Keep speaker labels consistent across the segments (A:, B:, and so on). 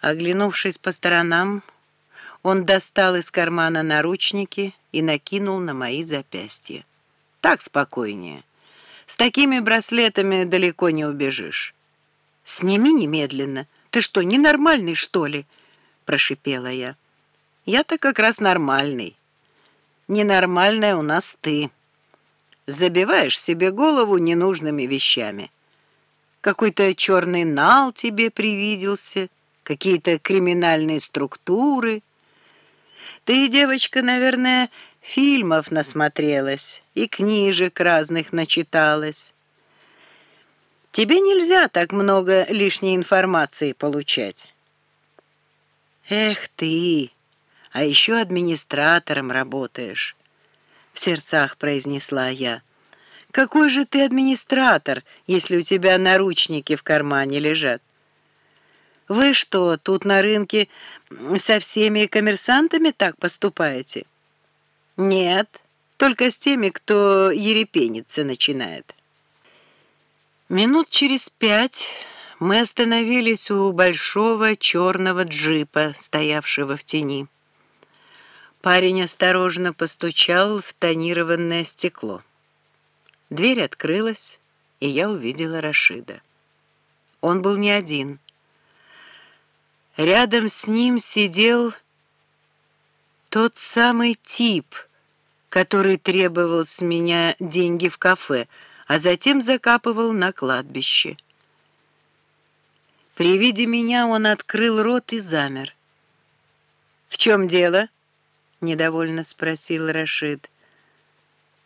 A: Оглянувшись по сторонам, он достал из кармана наручники и накинул на мои запястья. Так спокойнее. С такими браслетами далеко не убежишь. «Сними немедленно. Ты что, ненормальный, что ли?» — прошипела я. «Я-то как раз нормальный. Ненормальная у нас ты. Забиваешь себе голову ненужными вещами. Какой-то черный нал тебе привиделся» какие-то криминальные структуры. Ты, девочка, наверное, фильмов насмотрелась и книжек разных начиталась. Тебе нельзя так много лишней информации получать. Эх ты, а еще администратором работаешь, в сердцах произнесла я. Какой же ты администратор, если у тебя наручники в кармане лежат? Вы что, тут на рынке со всеми коммерсантами так поступаете? Нет, только с теми, кто ерепениться начинает. Минут через пять мы остановились у большого черного джипа, стоявшего в тени. Парень осторожно постучал в тонированное стекло. Дверь открылась, и я увидела Рашида. Он был не один — Рядом с ним сидел тот самый тип, который требовал с меня деньги в кафе, а затем закапывал на кладбище. При виде меня он открыл рот и замер. «В чем дело?» — недовольно спросил Рашид.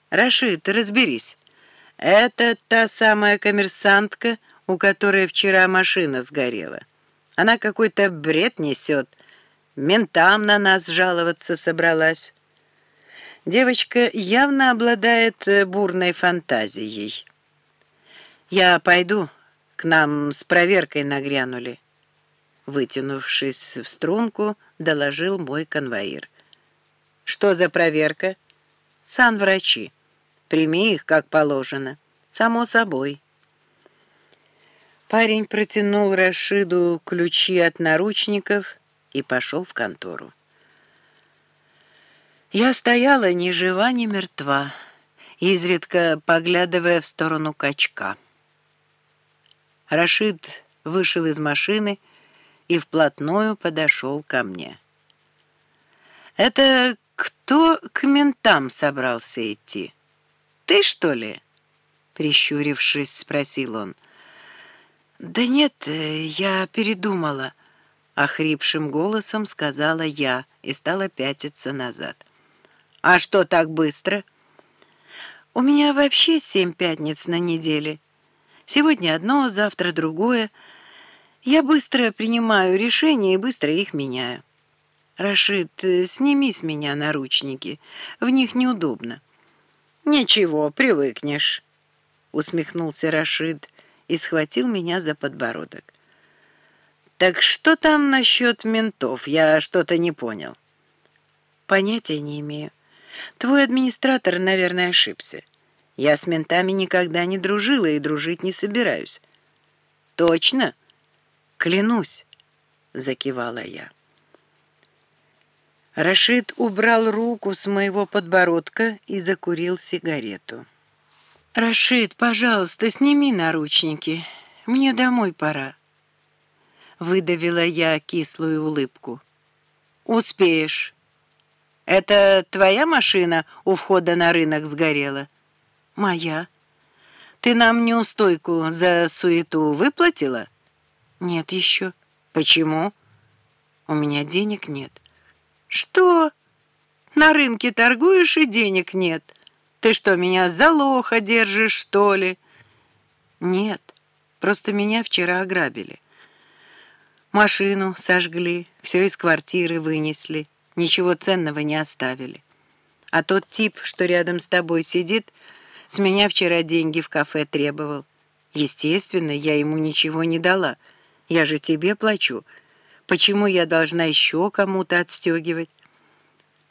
A: «Рашид, разберись. Это та самая коммерсантка, у которой вчера машина сгорела». Она какой-то бред несет. Ментам на нас жаловаться собралась. Девочка явно обладает э, бурной фантазией. Я пойду, к нам с проверкой нагрянули. Вытянувшись в струнку, доложил мой конвоир. Что за проверка? Сан-врачи. Прими их, как положено. Само собой. Парень протянул Рашиду ключи от наручников и пошел в контору. Я стояла ни жива, ни мертва, изредка поглядывая в сторону качка. Рашид вышел из машины и вплотную подошел ко мне. «Это кто к ментам собрался идти? Ты, что ли?» Прищурившись, спросил он. «Да нет, э, я передумала», — охрипшим голосом сказала я и стала пятиться назад. «А что так быстро?» «У меня вообще семь пятниц на неделе. Сегодня одно, завтра другое. Я быстро принимаю решения и быстро их меняю». «Рашид, э, сними с меня наручники. В них неудобно». «Ничего, привыкнешь», — усмехнулся Рашид и схватил меня за подбородок. «Так что там насчет ментов? Я что-то не понял». «Понятия не имею. Твой администратор, наверное, ошибся. Я с ментами никогда не дружила и дружить не собираюсь». «Точно?» «Клянусь», — закивала я. Рашид убрал руку с моего подбородка и закурил сигарету. «Рашид, пожалуйста, сними наручники. Мне домой пора». Выдавила я кислую улыбку. «Успеешь. Это твоя машина у входа на рынок сгорела?» «Моя. Ты нам неустойку за суету выплатила?» «Нет еще». «Почему?» «У меня денег нет». «Что? На рынке торгуешь и денег нет?» Ты что, меня за лоха держишь, что ли? Нет, просто меня вчера ограбили. Машину сожгли, все из квартиры вынесли, ничего ценного не оставили. А тот тип, что рядом с тобой сидит, с меня вчера деньги в кафе требовал. Естественно, я ему ничего не дала. Я же тебе плачу. Почему я должна еще кому-то отстегивать?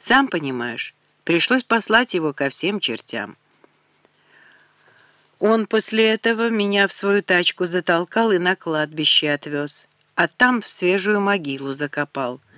A: Сам понимаешь, Пришлось послать его ко всем чертям. Он после этого меня в свою тачку затолкал и на кладбище отвез. а там в свежую могилу закопал —